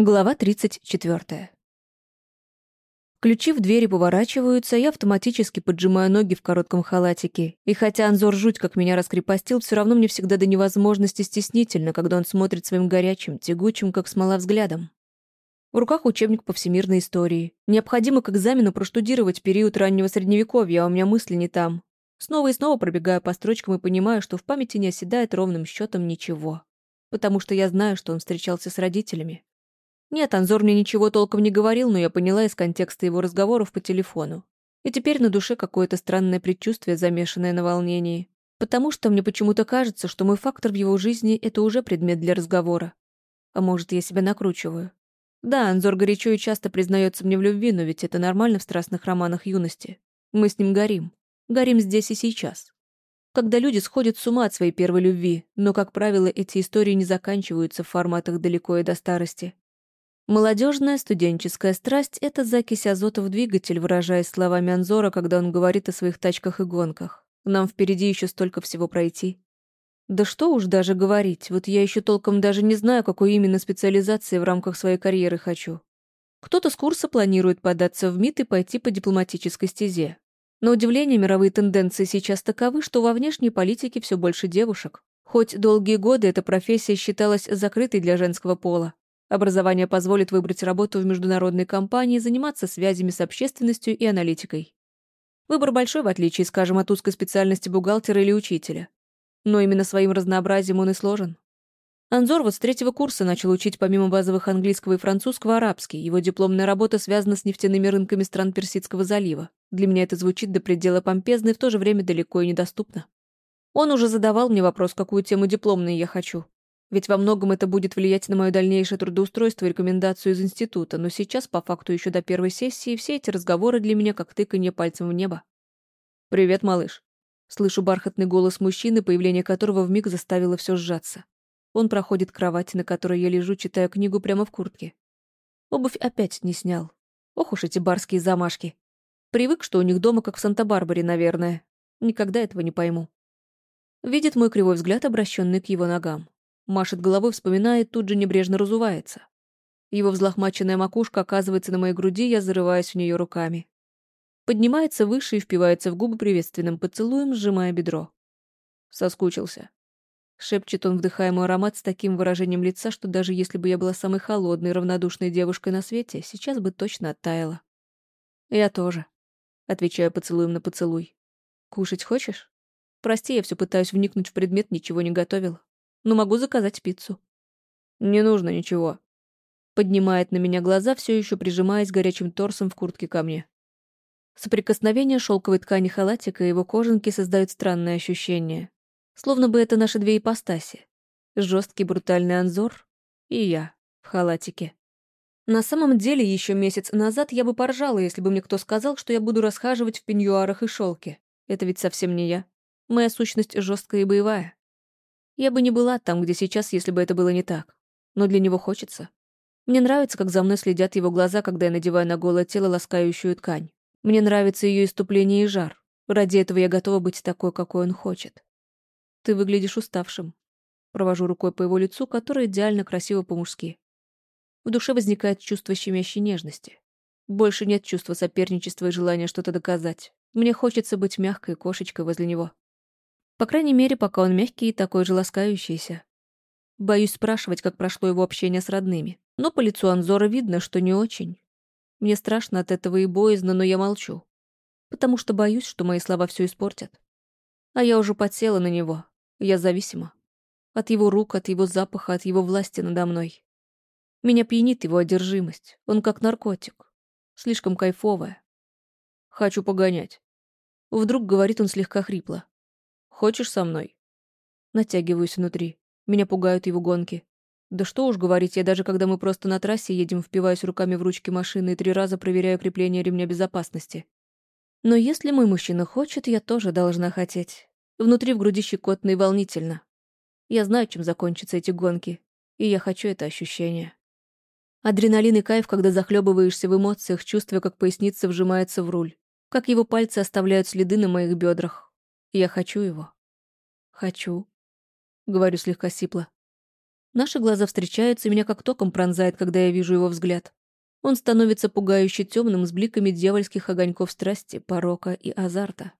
Глава 34. Ключи в двери поворачиваются, я автоматически поджимаю ноги в коротком халатике. И хотя Анзор жуть как меня раскрепостил, все равно мне всегда до невозможности стеснительно, когда он смотрит своим горячим, тягучим, как смола взглядом. В руках учебник по всемирной истории. Необходимо к экзамену проштудировать период раннего средневековья, а у меня мысли не там. Снова и снова пробегаю по строчкам и понимаю, что в памяти не оседает ровным счетом ничего. Потому что я знаю, что он встречался с родителями. Нет, Анзор мне ничего толком не говорил, но я поняла из контекста его разговоров по телефону. И теперь на душе какое-то странное предчувствие, замешанное на волнении. Потому что мне почему-то кажется, что мой фактор в его жизни — это уже предмет для разговора. А может, я себя накручиваю. Да, Анзор горячо и часто признается мне в любви, но ведь это нормально в страстных романах юности. Мы с ним горим. Горим здесь и сейчас. Когда люди сходят с ума от своей первой любви, но, как правило, эти истории не заканчиваются в форматах далеко и до старости. Молодежная студенческая страсть — это закись азота в двигатель, выражаясь словами Анзора, когда он говорит о своих тачках и гонках. Нам впереди еще столько всего пройти. Да что уж даже говорить, вот я еще толком даже не знаю, какой именно специализации в рамках своей карьеры хочу. Кто-то с курса планирует податься в МИД и пойти по дипломатической стезе. На удивление, мировые тенденции сейчас таковы, что во внешней политике все больше девушек. Хоть долгие годы эта профессия считалась закрытой для женского пола. Образование позволит выбрать работу в международной компании, заниматься связями с общественностью и аналитикой. Выбор большой, в отличие, скажем, от узкой специальности бухгалтера или учителя. Но именно своим разнообразием он и сложен. Анзор вот с третьего курса начал учить помимо базовых английского и французского арабский. Его дипломная работа связана с нефтяными рынками стран Персидского залива. Для меня это звучит до предела помпезно и в то же время далеко и недоступно. Он уже задавал мне вопрос, какую тему дипломной я хочу. Ведь во многом это будет влиять на мое дальнейшее трудоустройство и рекомендацию из института, но сейчас, по факту еще до первой сессии, все эти разговоры для меня как тыканье пальцем в небо. «Привет, малыш». Слышу бархатный голос мужчины, появление которого вмиг заставило все сжаться. Он проходит к кровати, на которой я лежу, читаю книгу прямо в куртке. Обувь опять не снял. Ох уж эти барские замашки. Привык, что у них дома, как в Санта-Барбаре, наверное. Никогда этого не пойму. Видит мой кривой взгляд, обращенный к его ногам. Машет головой, вспоминает, тут же небрежно разувается. Его взлохмаченная макушка оказывается на моей груди, я зарываюсь в нее руками. Поднимается выше и впивается в губы приветственным поцелуем, сжимая бедро. Соскучился. Шепчет он, вдыхая мой аромат с таким выражением лица, что даже если бы я была самой холодной, равнодушной девушкой на свете, сейчас бы точно оттаяла. «Я тоже», — отвечаю поцелуем на поцелуй. «Кушать хочешь? Прости, я все пытаюсь вникнуть в предмет, ничего не готовила но могу заказать пиццу». «Не нужно ничего». Поднимает на меня глаза, все еще прижимаясь горячим торсом в куртке ко мне. Соприкосновение шелковой ткани халатика и его кожанки создают странное ощущение. Словно бы это наши две ипостаси. Жесткий брутальный анзор и я в халатике. На самом деле, еще месяц назад я бы поржала, если бы мне кто сказал, что я буду расхаживать в пеньюарах и шелке. Это ведь совсем не я. Моя сущность жесткая и боевая. Я бы не была там, где сейчас, если бы это было не так. Но для него хочется. Мне нравится, как за мной следят его глаза, когда я надеваю на голое тело ласкающую ткань. Мне нравится ее иступление и жар. Ради этого я готова быть такой, какой он хочет. Ты выглядишь уставшим. Провожу рукой по его лицу, которое идеально красиво по-мужски. В душе возникает чувство щемящей нежности. Больше нет чувства соперничества и желания что-то доказать. Мне хочется быть мягкой кошечкой возле него. По крайней мере, пока он мягкий и такой же ласкающийся. Боюсь спрашивать, как прошло его общение с родными. Но по лицу Анзора видно, что не очень. Мне страшно от этого и боязно, но я молчу. Потому что боюсь, что мои слова все испортят. А я уже подсела на него. Я зависима. От его рук, от его запаха, от его власти надо мной. Меня пьянит его одержимость. Он как наркотик. Слишком кайфовая. Хочу погонять. Вдруг говорит он слегка хрипло. Хочешь со мной?» Натягиваюсь внутри. Меня пугают его гонки. Да что уж говорить, я даже когда мы просто на трассе едем, впиваюсь руками в ручки машины и три раза проверяю крепление ремня безопасности. Но если мой мужчина хочет, я тоже должна хотеть. Внутри в груди щекотно и волнительно. Я знаю, чем закончатся эти гонки, и я хочу это ощущение. Адреналин и кайф, когда захлебываешься в эмоциях, чувствуя, как поясница вжимается в руль, как его пальцы оставляют следы на моих бедрах, я хочу его. Хочу. Говорю слегка сипло. Наши глаза встречаются, меня как током пронзает, когда я вижу его взгляд. Он становится пугающе темным с бликами дьявольских огоньков страсти, порока и азарта.